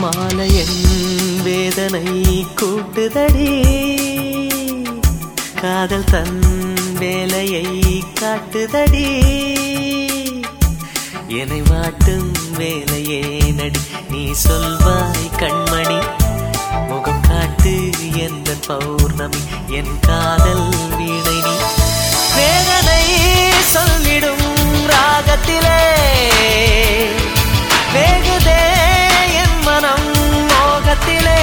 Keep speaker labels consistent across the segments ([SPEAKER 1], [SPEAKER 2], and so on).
[SPEAKER 1] மாலையன் வேதனை கூட்டுதடி. காதல் தன் வேலையை காட்டுதடி. என்னை வாட்டும் வேலையே நடி நீ சொல்வாய் கண்மணி. முகம் காட்டு எந்த பௌர்ணமி என் காதல் மோகத்திலே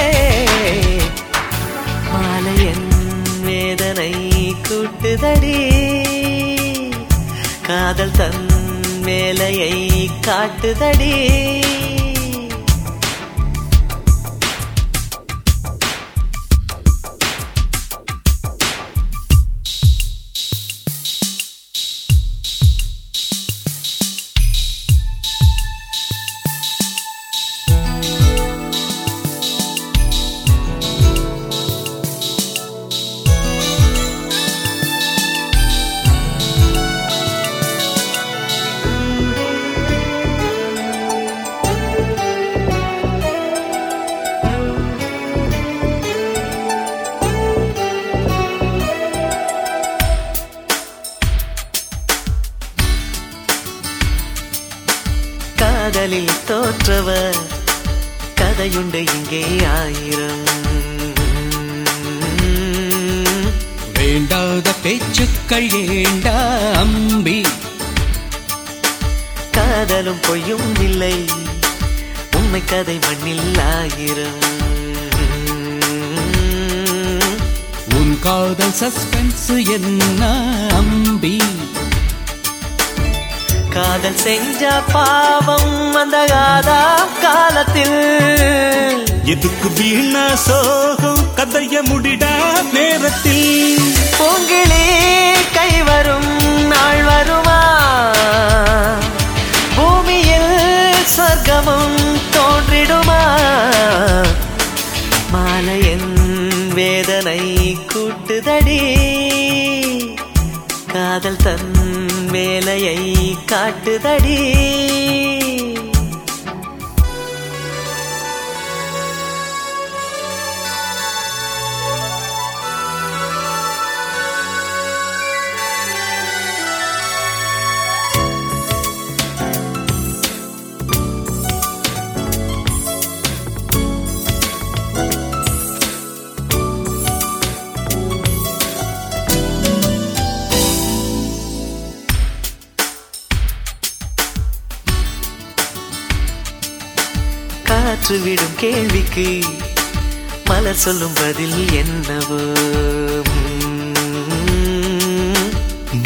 [SPEAKER 1] மாலையன் வேதனை கூட்டுதடி. காதல் தன் வேலையை காட்டுதடி. காதலில் தோற்றவர். கதையுண்டு இங்கே ஆயிரம்.
[SPEAKER 2] வேண்டாத பேச்சுக்கள் ஏண்டா அம்பி?
[SPEAKER 1] காதலும் பொய்யும் இல்லை. உண்மை கதை மண்ணில் ஆயிரம்.
[SPEAKER 2] உன் காதல் சஸ்பென்ஸ் என்ன அம்பி?
[SPEAKER 1] காதல் செஞ்ச பாவம் அந்த காதா காலத்தில்.
[SPEAKER 3] எதுக்கு வீணா சோகம்? கதைய முடிடா நேரத்தில்.
[SPEAKER 1] பூங்கிழி கை வரும் நாள் வருமா? பூமியில் சொர்க்கமும் தோன்றிடுமா? மாலையன் வேதனை கூட்டுதடி. காட்டுதடி. காற்று விடும் கேள்விக்கு மலர் சொல்லும் பதில் என்னவோ.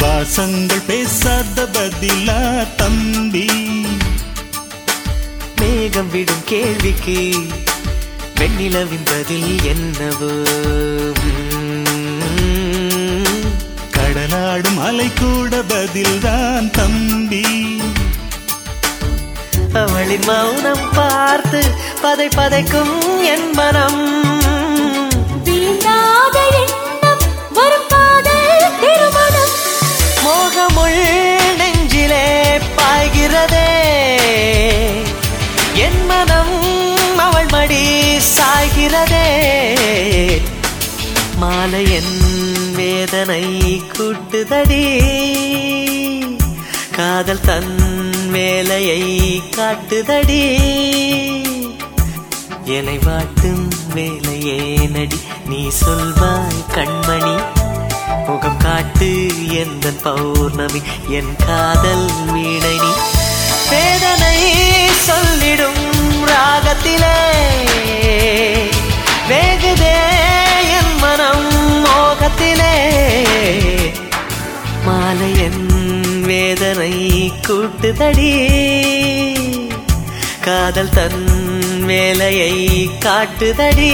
[SPEAKER 3] வாசங்கள் பேசாத பதிலா தம்பி
[SPEAKER 1] மேகம் விடும் கேள்விக்கு வெண்ணிலவின் பதில் என்னவோ.
[SPEAKER 3] கடலாடும் அலை கூட பதில்தான் தம்பி
[SPEAKER 1] அவளின் மௌனம் பார்த்து பதை பதைக்கும் என் மனம். மோகமுள் நெஞ்சிலே பாய்கிறதே. என் மனம் அவள் மடி சாய்கிறதே. மாலையன் வேதனை கூட்டுதடி. காதல் தன் வேலையை காட்டுதடி. எலை வாட்டும் வேலையே நடி. நீ சொல்வாய் கண்மணி. முகம் காட்டு எந்த பௌர்ணமி? என் காதல் வீணனி. வேதனை சொல்லிடும் ராகத்திலே. வேகுதே என் மனம் மோகத்திலே. மாலையன் வேதனை கூட்டுதடி. காதல் தன் வேலையை காட்டுதடி.